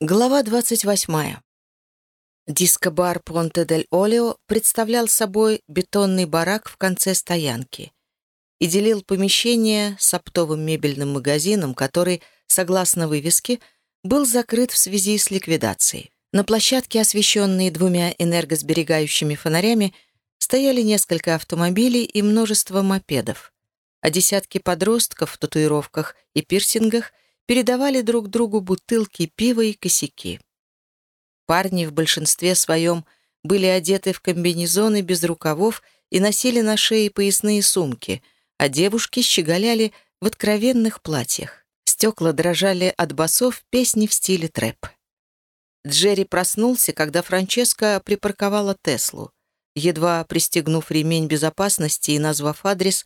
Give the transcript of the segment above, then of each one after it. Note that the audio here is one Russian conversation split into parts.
Глава 28. Диско-бар Понте-дель-Олео представлял собой бетонный барак в конце стоянки и делил помещение с оптовым мебельным магазином, который, согласно вывеске, был закрыт в связи с ликвидацией. На площадке, освещенной двумя энергосберегающими фонарями, стояли несколько автомобилей и множество мопедов, а десятки подростков в татуировках и пирсингах – передавали друг другу бутылки пива и косяки. Парни в большинстве своем были одеты в комбинезоны без рукавов и носили на шее поясные сумки, а девушки щеголяли в откровенных платьях. Стекла дрожали от басов песни в стиле трэп. Джерри проснулся, когда Франческа припарковала Теслу. Едва пристегнув ремень безопасности и назвав адрес,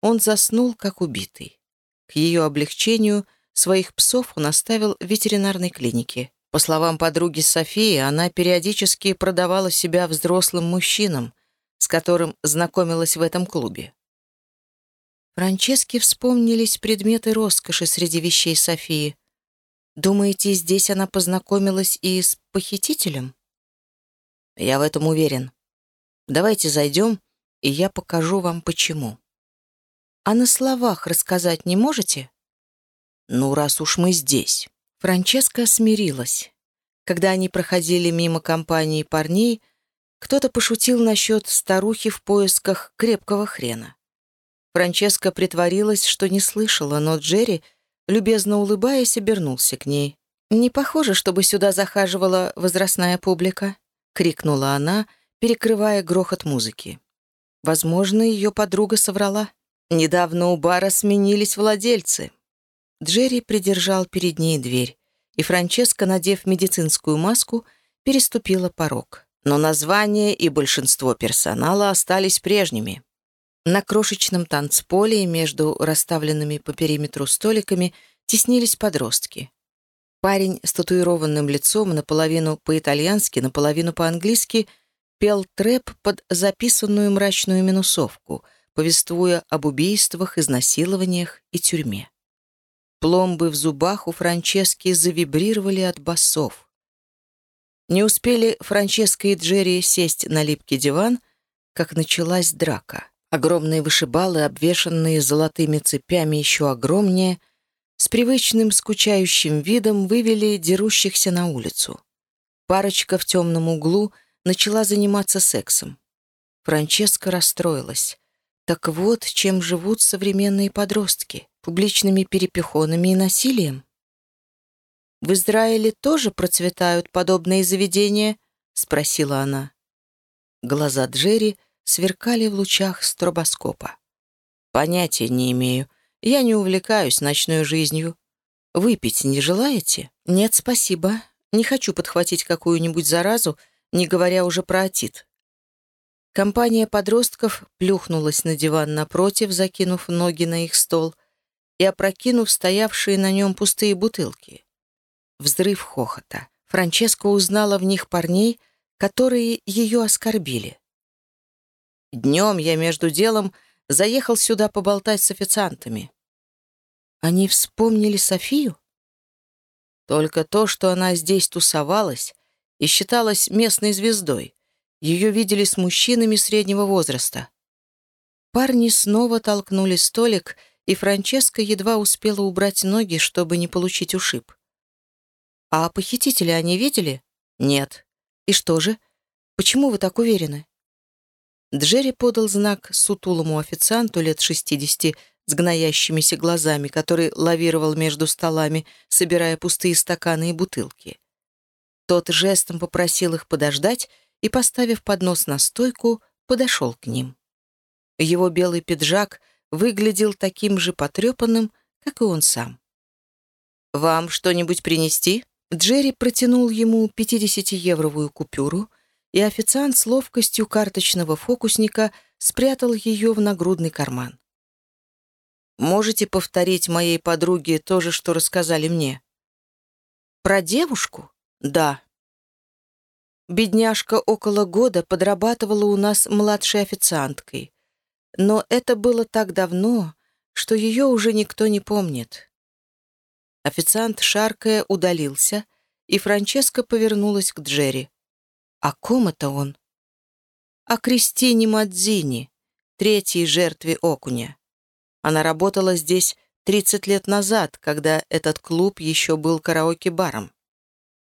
он заснул, как убитый. К ее облегчению Своих псов он оставил в ветеринарной клинике. По словам подруги Софии, она периодически продавала себя взрослым мужчинам, с которым знакомилась в этом клубе. Франческе вспомнились предметы роскоши среди вещей Софии. Думаете, здесь она познакомилась и с похитителем? Я в этом уверен. Давайте зайдем, и я покажу вам, почему. А на словах рассказать не можете? «Ну, раз уж мы здесь». Франческа смирилась. Когда они проходили мимо компании парней, кто-то пошутил насчет старухи в поисках крепкого хрена. Франческа притворилась, что не слышала, но Джерри, любезно улыбаясь, обернулся к ней. «Не похоже, чтобы сюда захаживала возрастная публика», — крикнула она, перекрывая грохот музыки. Возможно, ее подруга соврала. Недавно у бара сменились владельцы. Джерри придержал перед ней дверь, и Франческа, надев медицинскую маску, переступила порог. Но название и большинство персонала остались прежними. На крошечном танцполе между расставленными по периметру столиками теснились подростки. Парень с татуированным лицом наполовину по-итальянски, наполовину по-английски пел трэп под записанную мрачную минусовку, повествуя об убийствах, изнасилованиях и тюрьме. Пломбы в зубах у Франчески завибрировали от басов. Не успели Франческа и Джерри сесть на липкий диван, как началась драка. Огромные вышибалы, обвешанные золотыми цепями еще огромнее, с привычным скучающим видом вывели дерущихся на улицу. Парочка в темном углу начала заниматься сексом. Франческа расстроилась. Так вот, чем живут современные подростки публичными перепихонами и насилием? «В Израиле тоже процветают подобные заведения?» — спросила она. Глаза Джерри сверкали в лучах стробоскопа. «Понятия не имею. Я не увлекаюсь ночной жизнью. Выпить не желаете?» «Нет, спасибо. Не хочу подхватить какую-нибудь заразу, не говоря уже про отит». Компания подростков плюхнулась на диван напротив, закинув ноги на их стол — и опрокинув стоявшие на нем пустые бутылки. Взрыв хохота. Франческа узнала в них парней, которые ее оскорбили. Днем я между делом заехал сюда поболтать с официантами. Они вспомнили Софию? Только то, что она здесь тусовалась и считалась местной звездой. Ее видели с мужчинами среднего возраста. Парни снова толкнули столик и Франческа едва успела убрать ноги, чтобы не получить ушиб. «А похитителя они видели?» «Нет». «И что же? Почему вы так уверены?» Джерри подал знак сутулому официанту лет шестидесяти с гноящимися глазами, который лавировал между столами, собирая пустые стаканы и бутылки. Тот жестом попросил их подождать и, поставив поднос на стойку, подошел к ним. Его белый пиджак — выглядел таким же потрепанным, как и он сам. «Вам что-нибудь принести?» Джерри протянул ему 50-евровую купюру, и официант с ловкостью карточного фокусника спрятал ее в нагрудный карман. «Можете повторить моей подруге то же, что рассказали мне?» «Про девушку?» «Да». Бедняжка около года подрабатывала у нас младшей официанткой. Но это было так давно, что ее уже никто не помнит. Официант, шаркая, удалился, и Франческа повернулась к Джерри. «О ком это он?» «О Кристине Мадзини, третьей жертве окуня. Она работала здесь 30 лет назад, когда этот клуб еще был караоке-баром.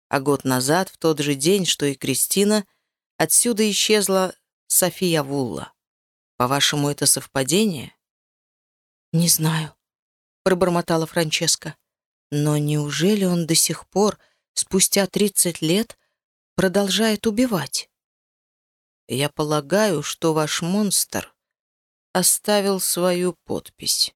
А год назад, в тот же день, что и Кристина, отсюда исчезла София Вулла. По-вашему, это совпадение?» «Не знаю», — пробормотала Франческа. «Но неужели он до сих пор, спустя 30 лет, продолжает убивать?» «Я полагаю, что ваш монстр оставил свою подпись».